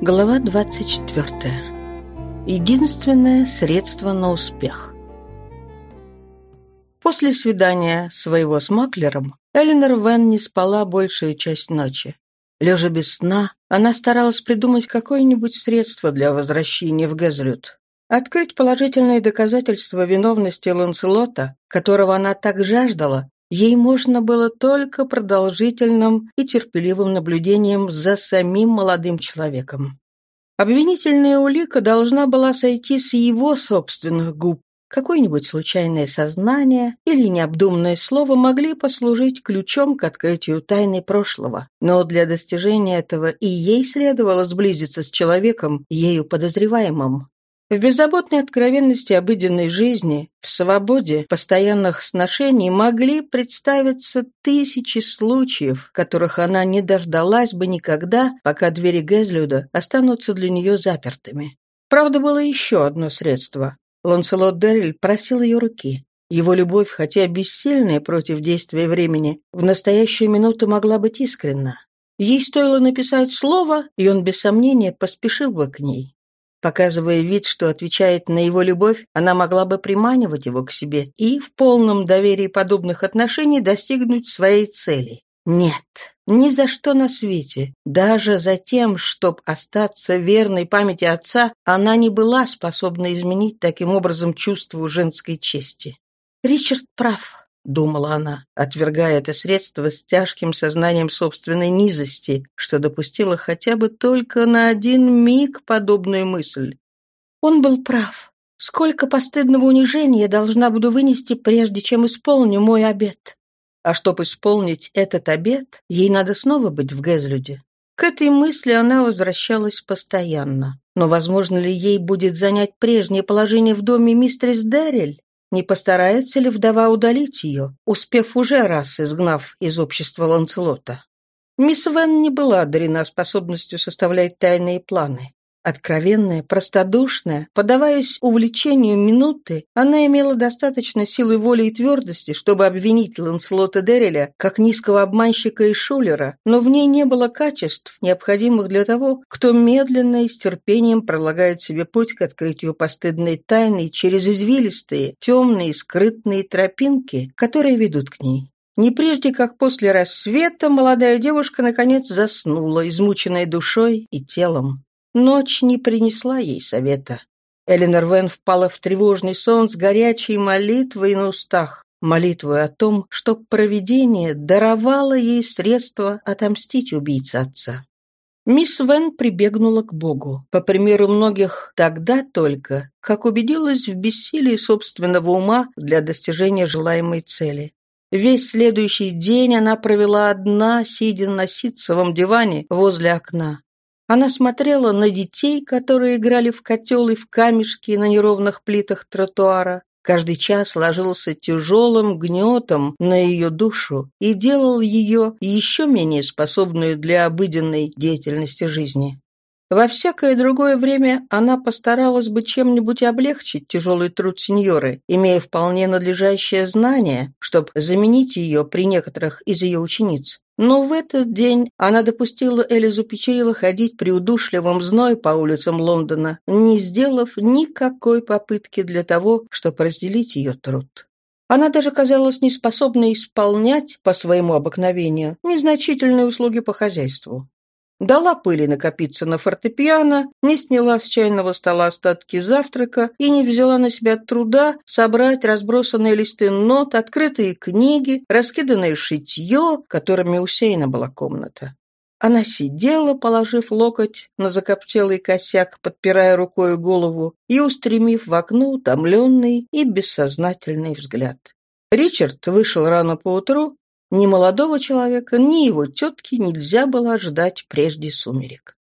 Глава 24. Единственное средство на успех. После свидания своего с Маклером Эленор Вен не спала большую часть ночи. Лежа без сна, она старалась придумать какое-нибудь средство для возвращения в Газлют. Открыть положительные доказательства виновности Ланселота, которого она так жаждала, ей можно было только продолжительным и терпеливым наблюдением за самим молодым человеком. Обвинительная улика должна была сойти с его собственных губ. Какое-нибудь случайное сознание или необдуманное слово могли послужить ключом к открытию тайны прошлого. Но для достижения этого и ей следовало сблизиться с человеком, ею подозреваемым. В беззаботной откровенности обыденной жизни, в свободе постоянных сношений могли представиться тысячи случаев, которых она не дождалась бы никогда, пока двери Гезлюда останутся для нее запертыми. Правда, было еще одно средство. Ланселот Дерриль просил ее руки. Его любовь, хотя бессильная против действия времени, в настоящую минуту могла быть искренна. Ей стоило написать слово, и он без сомнения поспешил бы к ней. Показывая вид, что отвечает на его любовь, она могла бы приманивать его к себе и в полном доверии подобных отношений достигнуть своей цели. Нет, ни за что на свете, даже за тем, чтобы остаться верной памяти отца, она не была способна изменить таким образом чувство женской чести. Ричард прав думала она, отвергая это средство с тяжким сознанием собственной низости, что допустила хотя бы только на один миг подобную мысль. Он был прав. Сколько постыдного унижения я должна буду вынести, прежде чем исполню мой обет. А чтобы исполнить этот обет, ей надо снова быть в Гезлюде. К этой мысли она возвращалась постоянно. Но возможно ли ей будет занять прежнее положение в доме мистерис Деррель? Не постарается ли вдова удалить ее, успев уже раз изгнав из общества Ланцелота? Мисс Вен не была одарена способностью составлять тайные планы. Откровенная, простодушная, подаваясь увлечению минуты, она имела достаточно силы воли и твердости, чтобы обвинить Ланселота Дерреля как низкого обманщика и шулера, но в ней не было качеств, необходимых для того, кто медленно и с терпением пролагает себе путь к открытию постыдной тайны через извилистые, темные, скрытные тропинки, которые ведут к ней. Не прежде, как после рассвета, молодая девушка наконец заснула, измученная душой и телом. Ночь не принесла ей совета. Эленор Вен впала в тревожный сон с горячей молитвой на устах, молитвой о том, что провидение даровало ей средства отомстить убийце отца. Мисс Вен прибегнула к Богу, по примеру многих тогда только, как убедилась в бессилии собственного ума для достижения желаемой цели. Весь следующий день она провела одна, сидя на ситцевом диване возле окна. Она смотрела на детей, которые играли в котел и в камешки на неровных плитах тротуара. Каждый час ложился тяжелым гнетом на ее душу и делал ее еще менее способную для обыденной деятельности жизни. Во всякое другое время она постаралась бы чем-нибудь облегчить тяжелый труд сеньоры, имея вполне надлежащее знание, чтобы заменить ее при некоторых из ее учениц. Но в этот день она допустила Элизу Печерила ходить при удушливом зной по улицам Лондона, не сделав никакой попытки для того, чтобы разделить ее труд. Она даже казалась неспособной исполнять, по своему обыкновению, незначительные услуги по хозяйству дала пыли накопиться на фортепиано, не сняла с чайного стола остатки завтрака и не взяла на себя труда собрать разбросанные листы нот, открытые книги, раскиданное шитье, которыми усеяна была комната. Она сидела, положив локоть на закоптелый косяк, подпирая рукой голову и устремив в окно утомленный и бессознательный взгляд. Ричард вышел рано поутру ни молодого человека, ни его тетки нельзя было ожидать прежде сумерек.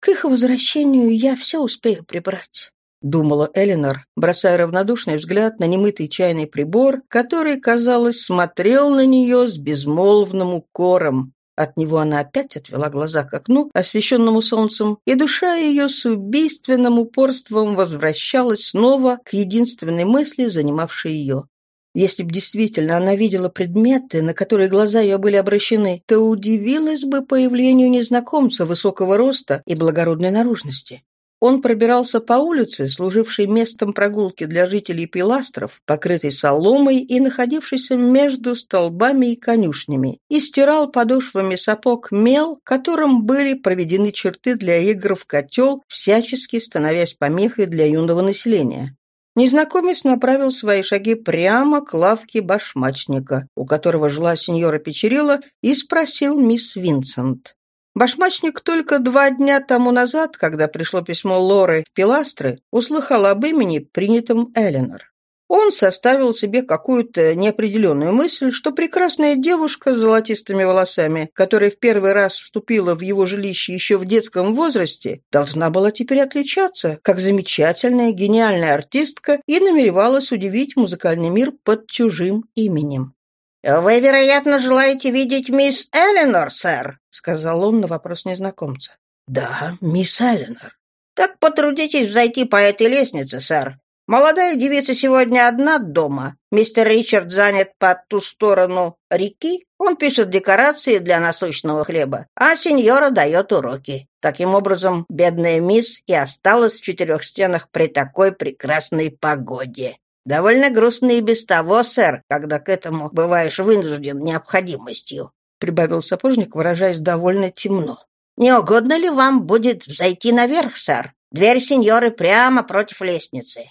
«К их возвращению я все успею прибрать», — думала Эленор, бросая равнодушный взгляд на немытый чайный прибор, который, казалось, смотрел на нее с безмолвным укором. От него она опять отвела глаза к окну, освещенному солнцем, и душа ее с убийственным упорством возвращалась снова к единственной мысли, занимавшей ее. Если бы действительно она видела предметы, на которые глаза ее были обращены, то удивилась бы появлению незнакомца высокого роста и благородной наружности. Он пробирался по улице, служившей местом прогулки для жителей пиластров, покрытой соломой и находившейся между столбами и конюшнями, и стирал подошвами сапог мел, которым были проведены черты для игр в котел, всячески становясь помехой для юного населения. Незнакомец направил свои шаги прямо к лавке башмачника, у которого жила сеньора Печерила, и спросил мисс Винсент. Башмачник только два дня тому назад, когда пришло письмо Лоры в Пиластры, услыхал об имени, принятом Эленор. Он составил себе какую-то неопределенную мысль, что прекрасная девушка с золотистыми волосами, которая в первый раз вступила в его жилище еще в детском возрасте, должна была теперь отличаться, как замечательная, гениальная артистка и намеревалась удивить музыкальный мир под чужим именем. «Вы, вероятно, желаете видеть мисс Эленор, сэр?» — сказал он на вопрос незнакомца. «Да, мисс Эленор». «Так потрудитесь взойти по этой лестнице, сэр. Молодая девица сегодня одна дома. Мистер Ричард занят по ту сторону реки. Он пишет декорации для насущного хлеба, а сеньора дает уроки. Таким образом, бедная мисс и осталась в четырех стенах при такой прекрасной погоде. Довольно грустно и без того, сэр, когда к этому бываешь вынужден необходимостью», прибавил сапожник, выражаясь довольно темно. «Не угодно ли вам будет зайти наверх, сэр? Дверь сеньоры прямо против лестницы».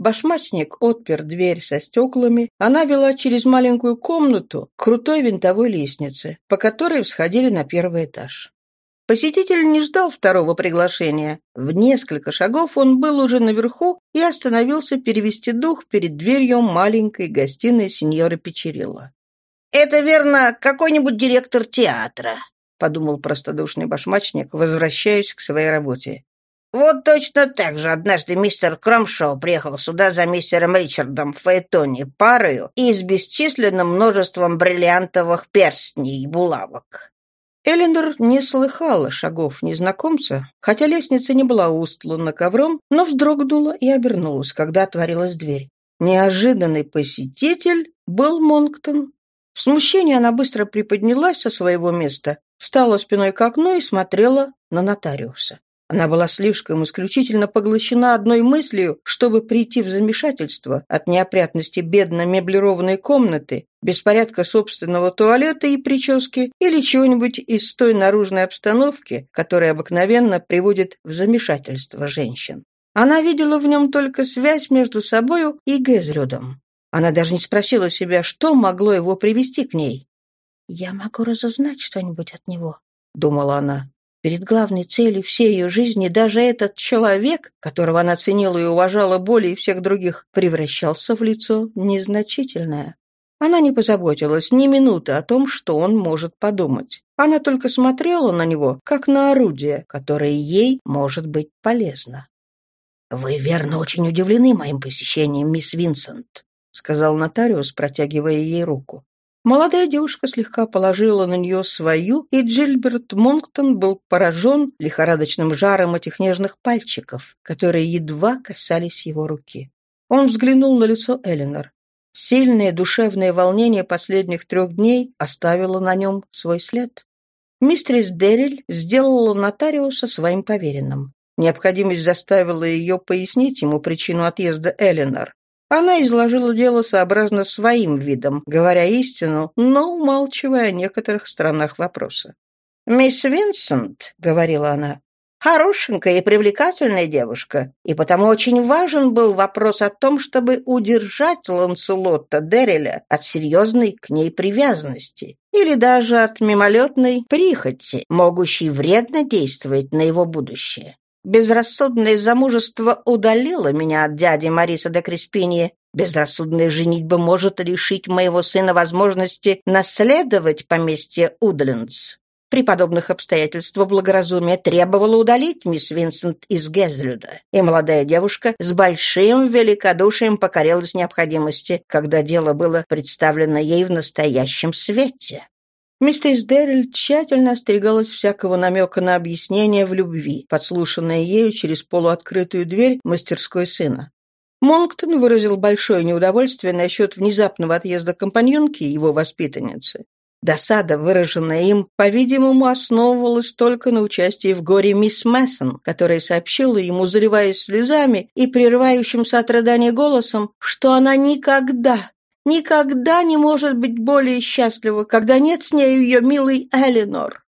Башмачник отпер дверь со стеклами. Она вела через маленькую комнату к крутой винтовой лестнице, по которой всходили на первый этаж. Посетитель не ждал второго приглашения. В несколько шагов он был уже наверху и остановился перевести дух перед дверью маленькой гостиной сеньоры Печерилла. «Это, верно, какой-нибудь директор театра», — подумал простодушный башмачник, возвращаясь к своей работе. «Вот точно так же однажды мистер Кромшоу приехал сюда за мистером Ричардом в Фаэтоне парою и с бесчисленным множеством бриллиантовых перстней и булавок. Эленор не слыхала шагов незнакомца, хотя лестница не была устлана ковром, но вздрогнула и обернулась, когда отворилась дверь. Неожиданный посетитель был Монктон. В смущении она быстро приподнялась со своего места, встала спиной к окну и смотрела на нотариуса. Она была слишком исключительно поглощена одной мыслью, чтобы прийти в замешательство от неопрятности бедно меблированной комнаты, беспорядка собственного туалета и прически или чего-нибудь из той наружной обстановки, которая обыкновенно приводит в замешательство женщин. Она видела в нем только связь между собою и Гезрюдом. Она даже не спросила себя, что могло его привести к ней. «Я могу разузнать что-нибудь от него», — думала она. Перед главной целью всей ее жизни даже этот человек, которого она ценила и уважала более всех других, превращался в лицо незначительное. Она не позаботилась ни минуты о том, что он может подумать. Она только смотрела на него, как на орудие, которое ей может быть полезно. «Вы, верно, очень удивлены моим посещением, мисс Винсент», сказал нотариус, протягивая ей руку. Молодая девушка слегка положила на нее свою, и Джильберт Монктон был поражен лихорадочным жаром этих нежных пальчиков, которые едва касались его руки. Он взглянул на лицо Эленор. Сильное душевное волнение последних трех дней оставило на нем свой след. Мистерис Дерриль сделала нотариуса своим поверенным. Необходимость заставила ее пояснить ему причину отъезда Эленор. Она изложила дело сообразно своим видом, говоря истину, но умалчивая о некоторых сторонах вопроса. «Мисс Винсент», — говорила она, — «хорошенькая и привлекательная девушка, и потому очень важен был вопрос о том, чтобы удержать Ланселотта Дерриля от серьезной к ней привязанности или даже от мимолетной прихоти, могущей вредно действовать на его будущее. Безрассудное замужество удалило меня от дяди Мариса де Креспини. Безрассудная женитьба может лишить моего сына возможности наследовать поместье Удлендс. При подобных обстоятельствах благоразумие требовало удалить мисс Винсент из Гезлюда, и молодая девушка с большим великодушием покорилась необходимости, когда дело было представлено ей в настоящем свете. Миссис Дерриль тщательно остерегалась всякого намека на объяснение в любви, подслушанное ею через полуоткрытую дверь мастерской сына. Монктон выразил большое неудовольствие насчет внезапного отъезда компаньонки и его воспитанницы. Досада, выраженная им, по-видимому, основывалась только на участии в горе мисс Мессон, которая сообщила ему, заливаясь слезами и прерывающимся от рыдания голосом, что она никогда, никогда не может быть более счастлива, когда нет с нею ее милой Эленор.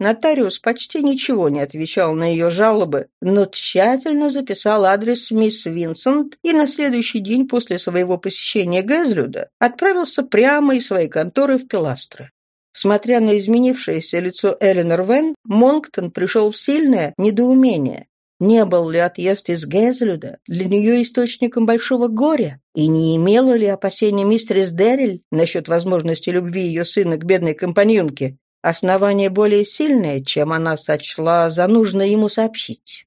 Нотариус почти ничего не отвечал на ее жалобы, но тщательно записал адрес мисс Винсент и на следующий день после своего посещения Гэзлюда отправился прямо из своей конторы в Пиластры. Смотря на изменившееся лицо Эленор Вен, Монктон пришел в сильное недоумение. Не был ли отъезд из Гэзлюда для нее источником большого горя? И не имела ли опасения мистерис Дерриль насчет возможности любви ее сына к бедной компаньонке Основание более сильное, чем она сочла за нужно ему сообщить.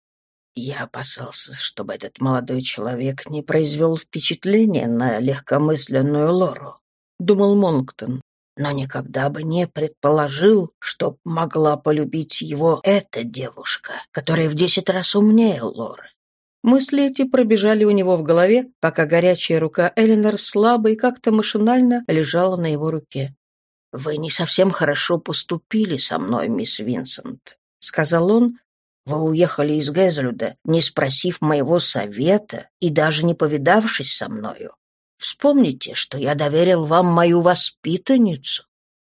Я опасался, чтобы этот молодой человек не произвел впечатления на легкомысленную Лору, думал Монктон, но никогда бы не предположил, что могла полюбить его эта девушка, которая в десять раз умнее Лоры. Мысли эти пробежали у него в голове, пока горячая рука Эленор слабо и как-то машинально лежала на его руке. «Вы не совсем хорошо поступили со мной, мисс Винсент», — сказал он. «Вы уехали из Гэзлюда, не спросив моего совета и даже не повидавшись со мною. Вспомните, что я доверил вам мою воспитанницу».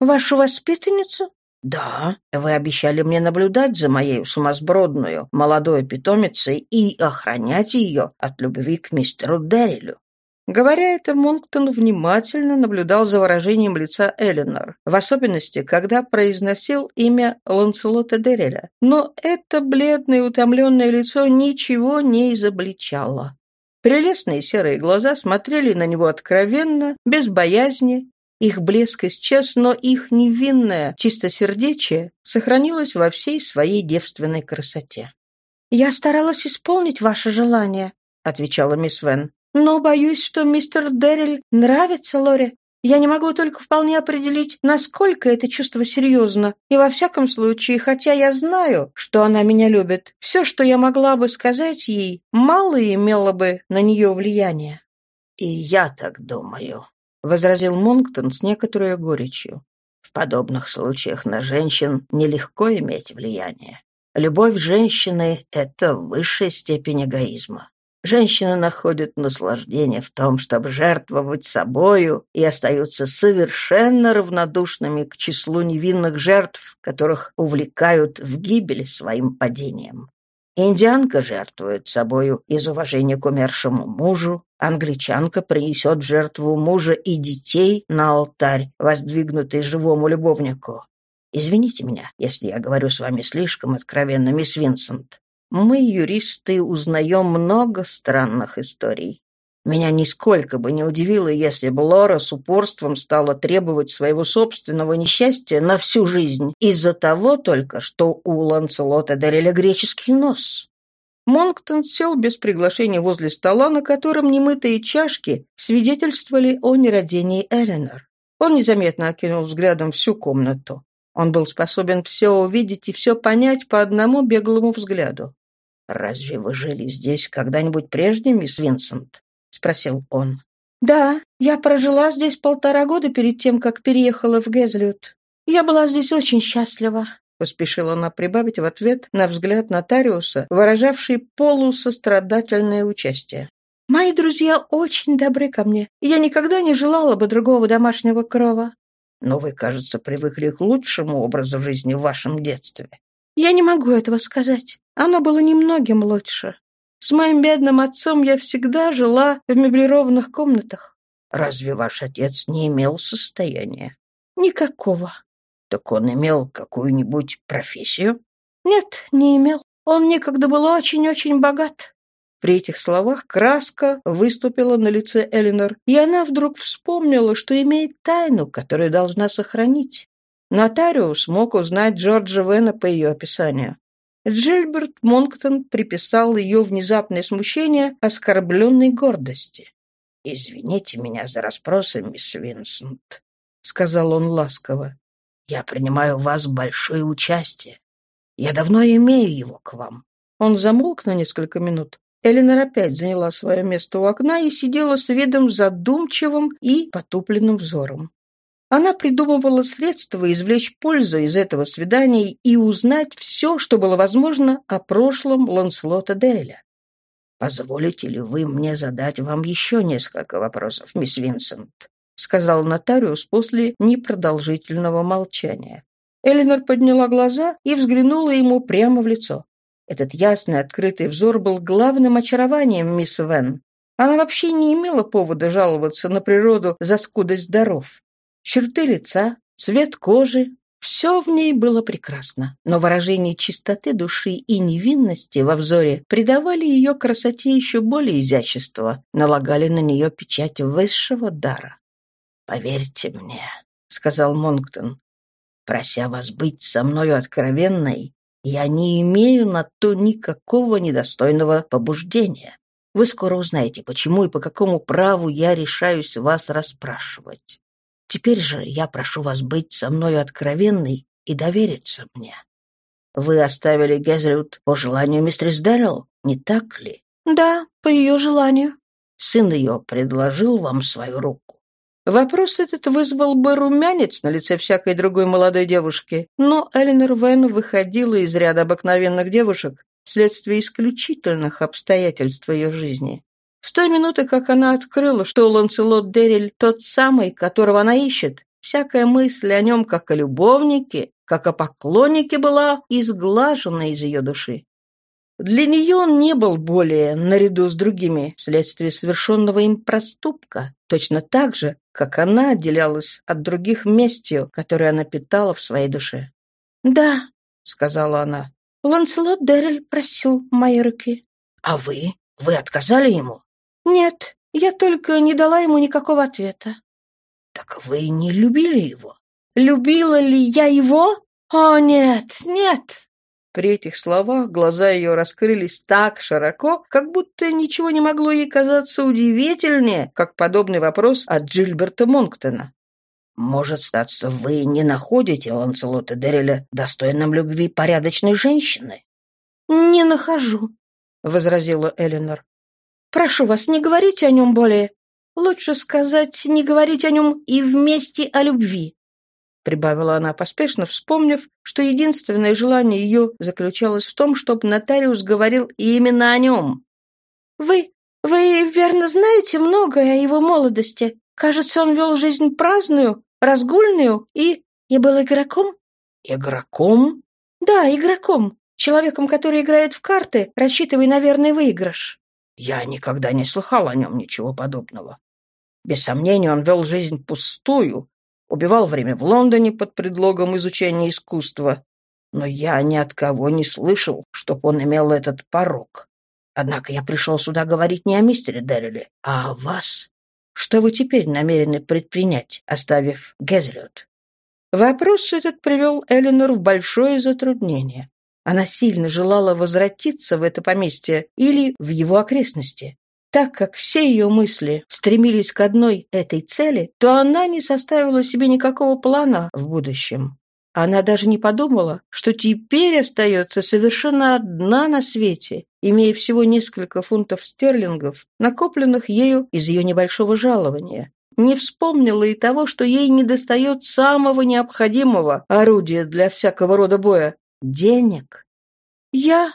«Вашу воспитанницу?» «Да, вы обещали мне наблюдать за моей сумасбродную молодой питомицей и охранять ее от любви к мистеру Деррилю. Говоря это, Монктон внимательно наблюдал за выражением лица Эленор, в особенности, когда произносил имя Ланселота Дерреля. Но это бледное утомленное лицо ничего не изобличало. Прелестные серые глаза смотрели на него откровенно, без боязни. Их блеск исчез, но их невинное чистосердечие сохранилось во всей своей девственной красоте. «Я старалась исполнить ваше желание», — отвечала мисс Вен. Но боюсь, что мистер Дерриль нравится Лоре. Я не могу только вполне определить, насколько это чувство серьезно. И во всяком случае, хотя я знаю, что она меня любит, все, что я могла бы сказать ей, мало имело бы на нее влияния. «И я так думаю», — возразил Монктон с некоторой горечью. «В подобных случаях на женщин нелегко иметь влияние. Любовь женщины — это высшая степень эгоизма. Женщины находят наслаждение в том, чтобы жертвовать собою и остаются совершенно равнодушными к числу невинных жертв, которых увлекают в гибель своим падением. Индианка жертвует собою из уважения к умершему мужу, англичанка принесет в жертву мужа и детей на алтарь, воздвигнутый живому любовнику. Извините меня, если я говорю с вами слишком откровенно, мисс Винсент. Мы, юристы, узнаем много странных историй. Меня нисколько бы не удивило, если бы Лора с упорством стала требовать своего собственного несчастья на всю жизнь из-за того только, что у Ланцелота дарили греческий нос. Монктон сел без приглашения возле стола, на котором немытые чашки свидетельствовали о нерадении Эленор. Он незаметно окинул взглядом всю комнату. Он был способен все увидеть и все понять по одному беглому взгляду. «Разве вы жили здесь когда-нибудь прежде, мисс Винсент?» — спросил он. «Да, я прожила здесь полтора года перед тем, как переехала в Гезлют. Я была здесь очень счастлива», — поспешила она прибавить в ответ на взгляд нотариуса, выражавший полусострадательное участие. «Мои друзья очень добры ко мне, и я никогда не желала бы другого домашнего крова». «Но вы, кажется, привыкли к лучшему образу жизни в вашем детстве». «Я не могу этого сказать. Оно было немногим лучше. С моим бедным отцом я всегда жила в меблированных комнатах. Разве ваш отец не имел состояния? Никакого. Так он имел какую-нибудь профессию? Нет, не имел. Он некогда был очень-очень богат. При этих словах краска выступила на лице Элинор, и она вдруг вспомнила, что имеет тайну, которую должна сохранить. Нотариус мог узнать Джорджа Вена по ее описанию. Джильберт Монктон приписал ее внезапное смущение оскорбленной гордости. «Извините меня за расспросы, мисс Винсент», — сказал он ласково. «Я принимаю в вас большое участие. Я давно имею его к вам». Он замолк на несколько минут. Эленор опять заняла свое место у окна и сидела с видом задумчивым и потупленным взором. Она придумывала средства извлечь пользу из этого свидания и узнать все, что было возможно о прошлом Ланселота Дерриля. «Позволите ли вы мне задать вам еще несколько вопросов, мисс Винсент?» — сказал нотариус после непродолжительного молчания. Эленор подняла глаза и взглянула ему прямо в лицо. Этот ясный, открытый взор был главным очарованием мисс Вен. Она вообще не имела повода жаловаться на природу за скудость даров. Черты лица, цвет кожи, все в ней было прекрасно, но выражение чистоты души и невинности во взоре придавали ее красоте еще более изящества, налагали на нее печать высшего дара. «Поверьте мне», — сказал Монктон, — «прося вас быть со мною откровенной, я не имею на то никакого недостойного побуждения. Вы скоро узнаете, почему и по какому праву я решаюсь вас расспрашивать. Теперь же я прошу вас быть со мною откровенной и довериться мне. Вы оставили Гезрют по желанию мистерис Дэрил, не так ли? Да, по ее желанию. Сын ее предложил вам свою руку. Вопрос этот вызвал бы румянец на лице всякой другой молодой девушки, но Эленор Вен выходила из ряда обыкновенных девушек вследствие исключительных обстоятельств ее жизни. С той минуты, как она открыла, что Ланселот Дерриль тот самый, которого она ищет, всякая мысль о нем как о любовнике, как о поклоннике была изглажена из ее души. Для нее он не был более, наряду с другими, вследствие совершенного им проступка, точно так же, как она отделялась от других местью, которые она питала в своей душе. «Да», — сказала она, — «Ланселот Деррель просил моей руки». «А вы? Вы отказали ему?» «Нет, я только не дала ему никакого ответа». «Так вы не любили его?» «Любила ли я его? О, нет, нет!» При этих словах глаза ее раскрылись так широко, как будто ничего не могло ей казаться удивительнее, как подобный вопрос от Джильберта Монктона. «Может, статься, вы не находите Ланселота Дерриля достойным любви порядочной женщины?» «Не нахожу», — возразила Эленор. «Прошу вас, не говорите о нем более. Лучше сказать, не говорить о нем и вместе о любви прибавила она поспешно, вспомнив, что единственное желание ее заключалось в том, чтобы нотариус говорил именно о нем. «Вы... вы, верно, знаете многое о его молодости. Кажется, он вел жизнь праздную, разгульную и... и был игроком». «Игроком?» «Да, игроком. Человеком, который играет в карты, рассчитывая на верный выигрыш». «Я никогда не слыхал о нем ничего подобного. Без сомнения, он вел жизнь пустую, убивал время в Лондоне под предлогом изучения искусства, но я ни от кого не слышал, чтоб он имел этот порог. Однако я пришел сюда говорить не о мистере Дерриле, а о вас. Что вы теперь намерены предпринять, оставив Гезриот?» Вопрос этот привел Эленор в большое затруднение. Она сильно желала возвратиться в это поместье или в его окрестности. Так как все ее мысли стремились к одной этой цели, то она не составила себе никакого плана в будущем. Она даже не подумала, что теперь остается совершенно одна на свете, имея всего несколько фунтов стерлингов, накопленных ею из ее небольшого жалования. Не вспомнила и того, что ей недостает самого необходимого орудия для всякого рода боя — денег. «Я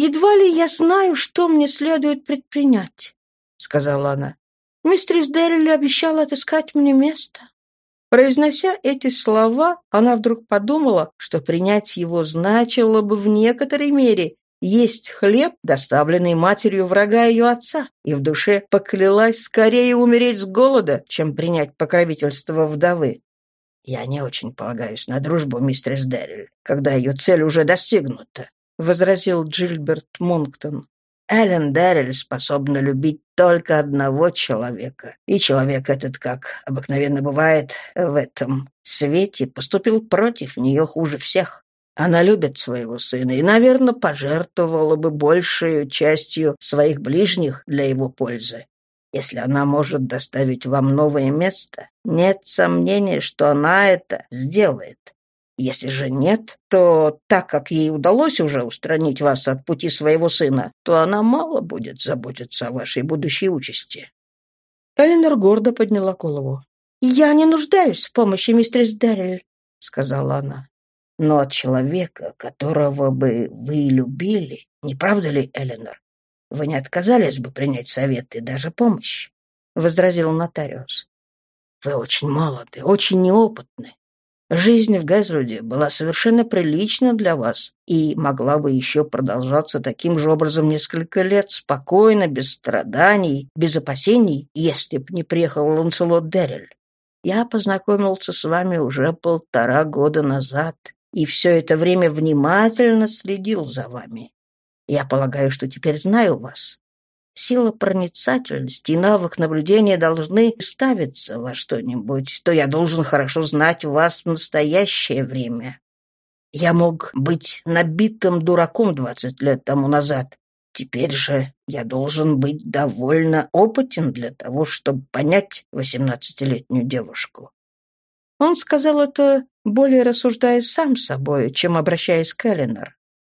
Едва ли я знаю, что мне следует предпринять, — сказала она. Мистерис Деррилли обещала отыскать мне место. Произнося эти слова, она вдруг подумала, что принять его значило бы в некоторой мере есть хлеб, доставленный матерью врага ее отца, и в душе поклялась скорее умереть с голода, чем принять покровительство вдовы. «Я не очень полагаюсь на дружбу мистерис Дерриль, когда ее цель уже достигнута. — возразил Джильберт Монктон. «Эллен Дерриль способна любить только одного человека, и человек этот, как обыкновенно бывает в этом свете, поступил против нее хуже всех. Она любит своего сына и, наверное, пожертвовала бы большей частью своих ближних для его пользы. Если она может доставить вам новое место, нет сомнения, что она это сделает. Если же нет, то так как ей удалось уже устранить вас от пути своего сына, то она мало будет заботиться о вашей будущей участи». Эленор гордо подняла голову. «Я не нуждаюсь в помощи, мистер Дэррель», — сказала она. «Но от человека, которого бы вы любили, не правда ли, Эленор, вы не отказались бы принять совет и даже помощь?» — возразил нотариус. «Вы очень молоды, очень неопытны. Жизнь в Газруде была совершенно прилична для вас и могла бы еще продолжаться таким же образом несколько лет, спокойно, без страданий, без опасений, если б не приехал Ланселот Деррель. Я познакомился с вами уже полтора года назад, и все это время внимательно следил за вами. Я полагаю, что теперь знаю вас. Сила проницательности и навык наблюдения должны ставиться во что-нибудь, то я должен хорошо знать вас в настоящее время. Я мог быть набитым дураком двадцать лет тому назад. Теперь же я должен быть довольно опытен для того, чтобы понять восемнадцатилетнюю девушку. Он сказал это, более рассуждая сам собой, чем обращаясь к Эленор.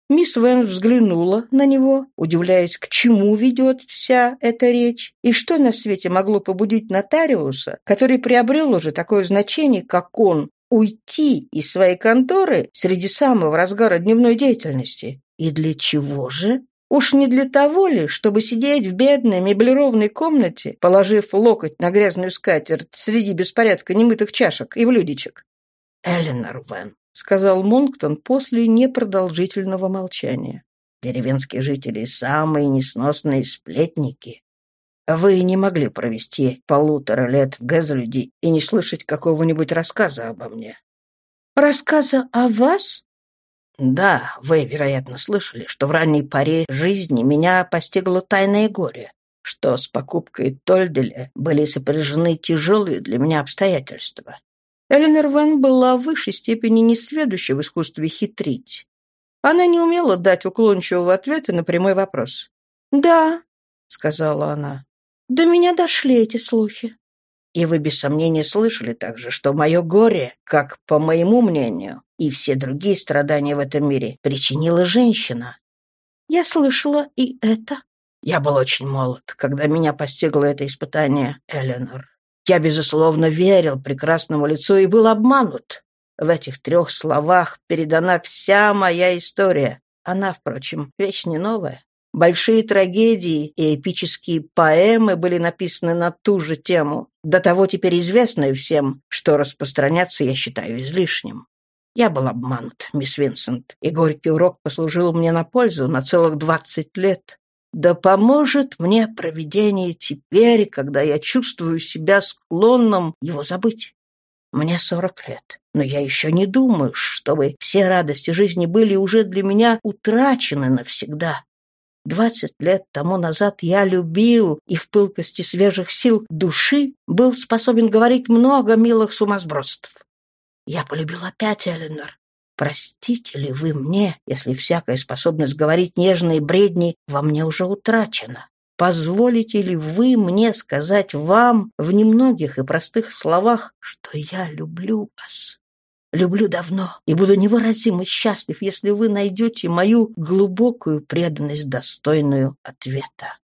Мисс Вен взглянула на него, удивляясь, к чему ведет вся эта речь, и что на свете могло побудить нотариуса, который приобрел уже такое значение, как он, уйти из своей конторы среди самого разгара дневной деятельности. И для чего же? Уж не для того ли, чтобы сидеть в бедной меблированной комнате, положив локоть на грязную скатерть среди беспорядка немытых чашек и блюдечек? Эленор Вен, сказал Монктон после непродолжительного молчания. «Деревенские жители — самые несносные сплетники. Вы не могли провести полутора лет в Гэзлюде и не слышать какого-нибудь рассказа обо мне». «Рассказа о вас?» «Да, вы, вероятно, слышали, что в ранней поре жизни меня постигло тайное горе, что с покупкой Тольделя были сопряжены тяжелые для меня обстоятельства. Эленор Вен была в высшей степени несведуща в искусстве хитрить. Она не умела дать уклончивого ответа на прямой вопрос. «Да», — сказала она, — «до меня дошли эти слухи». «И вы без сомнения слышали также, что мое горе, как по моему мнению, и все другие страдания в этом мире, причинила женщина». «Я слышала и это». «Я был очень молод, когда меня постигло это испытание, Эленор. Я, безусловно, верил прекрасному лицу и был обманут. В этих трех словах передана вся моя история. Она, впрочем, вещь не новая. Большие трагедии и эпические поэмы были написаны на ту же тему, до того теперь известные всем, что распространяться я считаю излишним. Я был обманут, мисс Винсент, и горький урок послужил мне на пользу на целых двадцать лет. Да поможет мне провидение теперь, когда я чувствую себя склонным его забыть. Мне сорок лет, но я еще не думаю, чтобы все радости жизни были уже для меня утрачены навсегда. Двадцать лет тому назад я любил и в пылкости свежих сил души был способен говорить много милых сумасбродств. Я полюбил опять Эленор, Простите ли вы мне, если всякая способность говорить нежные бредни во мне уже утрачена? Позволите ли вы мне сказать вам в немногих и простых словах, что я люблю вас? Люблю давно и буду невыразимо счастлив, если вы найдете мою глубокую преданность, достойную ответа.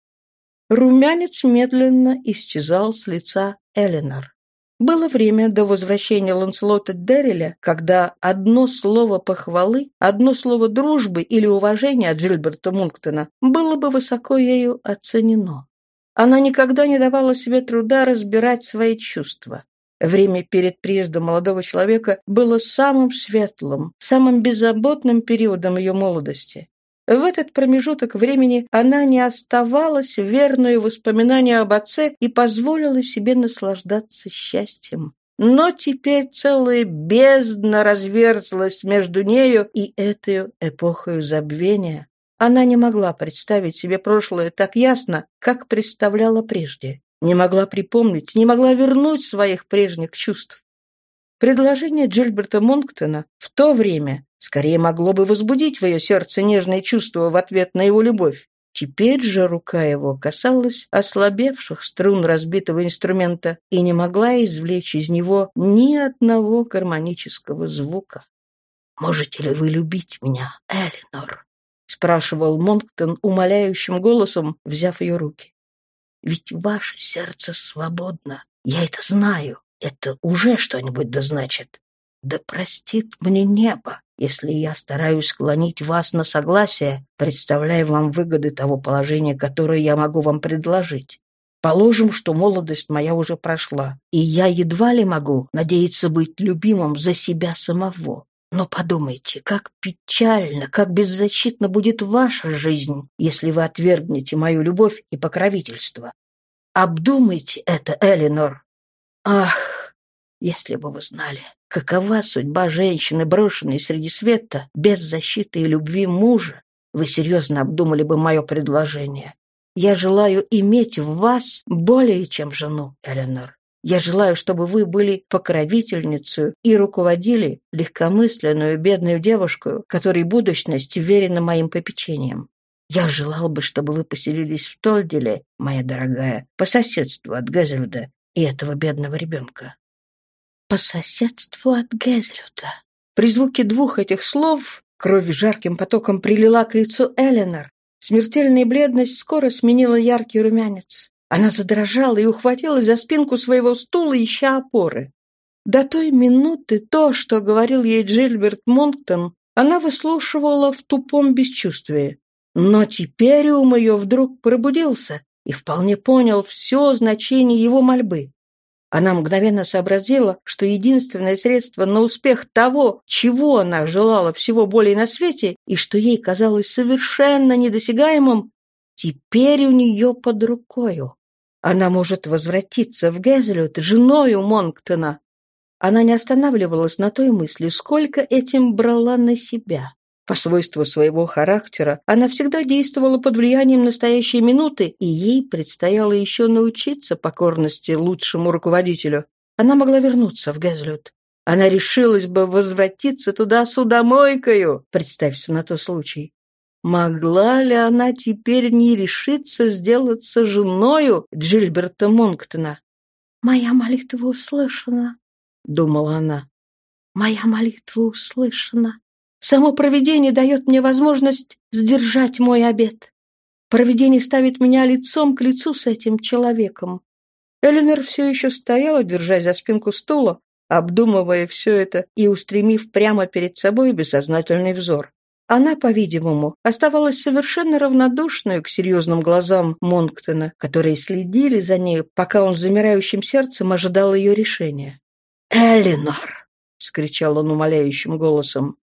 Румянец медленно исчезал с лица Эленор. Было время до возвращения Ланселота Дерриля, когда одно слово похвалы, одно слово дружбы или уважения от Джильберта Мунктона было бы высоко ею оценено. Она никогда не давала себе труда разбирать свои чувства. Время перед приездом молодого человека было самым светлым, самым беззаботным периодом ее молодости. В этот промежуток времени она не оставалась верной воспоминанию об отце и позволила себе наслаждаться счастьем. Но теперь целая бездна разверзлась между нею и этой эпохой забвения. Она не могла представить себе прошлое так ясно, как представляла прежде. Не могла припомнить, не могла вернуть своих прежних чувств. Предложение Джильберта Монктона в то время скорее могло бы возбудить в ее сердце нежные чувства в ответ на его любовь. Теперь же рука его касалась ослабевших струн разбитого инструмента и не могла извлечь из него ни одного гармонического звука. «Можете ли вы любить меня, Элинор?» — спрашивал Монктон умоляющим голосом, взяв ее руки. «Ведь ваше сердце свободно. Я это знаю. Это уже что-нибудь да значит. Да простит мне небо, если я стараюсь склонить вас на согласие, представляя вам выгоды того положения, которое я могу вам предложить. Положим, что молодость моя уже прошла, и я едва ли могу надеяться быть любимым за себя самого. Но подумайте, как печально, как беззащитна будет ваша жизнь, если вы отвергнете мою любовь и покровительство. Обдумайте это, Элинор. Ах, если бы вы знали, какова судьба женщины, брошенной среди света, без защиты и любви мужа, вы серьезно обдумали бы мое предложение. Я желаю иметь в вас более чем жену, Эленор. Я желаю, чтобы вы были покровительницей и руководили легкомысленную бедную девушку, которой будущность верена моим попечениям. Я желал бы, чтобы вы поселились в Тольделе, моя дорогая, по соседству от Гезельда и этого бедного ребенка. По соседству от Гезельда. При звуке двух этих слов кровь жарким потоком прилила к лицу Эленор. Смертельная бледность скоро сменила яркий румянец. Она задрожала и ухватилась за спинку своего стула, ища опоры. До той минуты то, что говорил ей Джильберт Монктон, она выслушивала в тупом бесчувствии. Но теперь ум ее вдруг пробудился и вполне понял все значение его мольбы. Она мгновенно сообразила, что единственное средство на успех того, чего она желала всего более на свете, и что ей казалось совершенно недосягаемым, теперь у нее под рукою. Она может возвратиться в Гезелют женою Монктона. Она не останавливалась на той мысли, сколько этим брала на себя. По свойству своего характера она всегда действовала под влиянием настоящей минуты, и ей предстояло еще научиться покорности лучшему руководителю. Она могла вернуться в Гезлют. Она решилась бы возвратиться туда судомойкою, представься на то случай. Могла ли она теперь не решиться сделаться женою Джильберта Монктона? «Моя молитва услышана», — думала она. «Моя молитва услышана. Само провидение дает мне возможность сдержать мой обет. Провидение ставит меня лицом к лицу с этим человеком». Эленор все еще стояла, держась за спинку стула, обдумывая все это и устремив прямо перед собой бессознательный взор. Она, по-видимому, оставалась совершенно равнодушной к серьезным глазам Монктона, которые следили за ней, пока он с замирающим сердцем ожидал ее решения. «Эллинор!» — скричал он умоляющим голосом.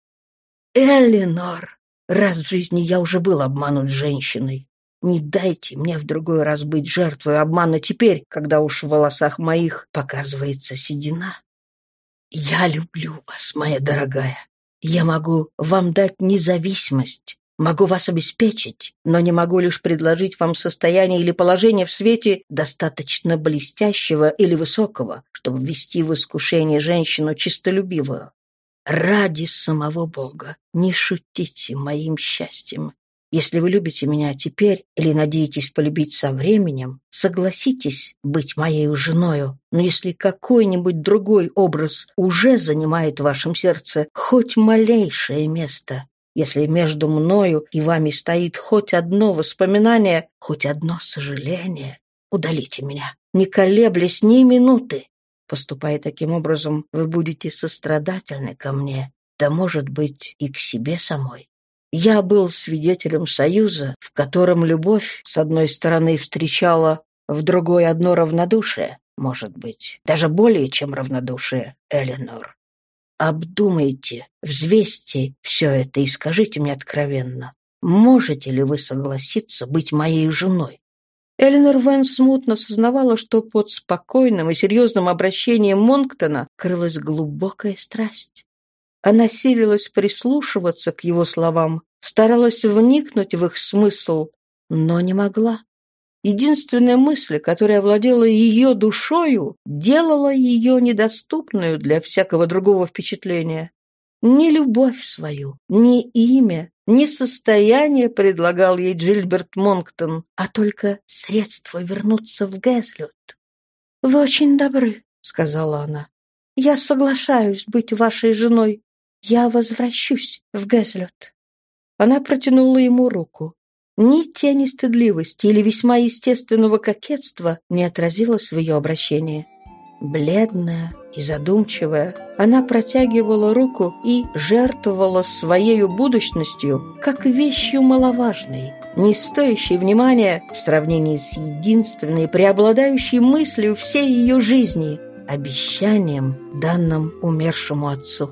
«Эллинор! Раз в жизни я уже был обманут женщиной. Не дайте мне в другой раз быть жертвой обмана теперь, когда уж в волосах моих показывается седина. Я люблю вас, моя дорогая. Я могу вам дать независимость, могу вас обеспечить, но не могу лишь предложить вам состояние или положение в свете достаточно блестящего или высокого, чтобы ввести в искушение женщину чистолюбивую. Ради самого Бога не шутите моим счастьем. Если вы любите меня теперь или надеетесь полюбить со временем, согласитесь быть моей женою. Но если какой-нибудь другой образ уже занимает в вашем сердце хоть малейшее место, если между мною и вами стоит хоть одно воспоминание, хоть одно сожаление, удалите меня, не колеблясь ни минуты. Поступая таким образом, вы будете сострадательны ко мне, да, может быть, и к себе самой. Я был свидетелем союза, в котором любовь, с одной стороны, встречала, в другой одно равнодушие, может быть, даже более чем равнодушие, Эленор. Обдумайте, взвесьте все это и скажите мне откровенно, можете ли вы согласиться быть моей женой? Эленор Вен смутно сознавала, что под спокойным и серьезным обращением Монктона крылась глубокая страсть. Она силилась прислушиваться к его словам, старалась вникнуть в их смысл, но не могла. Единственная мысль, которая овладела ее душою, делала ее недоступную для всякого другого впечатления. Ни любовь свою, ни имя, ни состояние предлагал ей Джильберт Монктон, а только средство вернуться в Гэзлют. «Вы очень добры», — сказала она. «Я соглашаюсь быть вашей женой. Я возвращусь в Гэзлет». Она протянула ему руку. Ни тени стыдливости или весьма естественного кокетства не отразилось в ее обращении. Бледная и задумчивая, она протягивала руку и жертвовала своей будущностью, как вещью маловажной, не стоящей внимания в сравнении с единственной преобладающей мыслью всей ее жизни – обещанием, данным умершему отцу.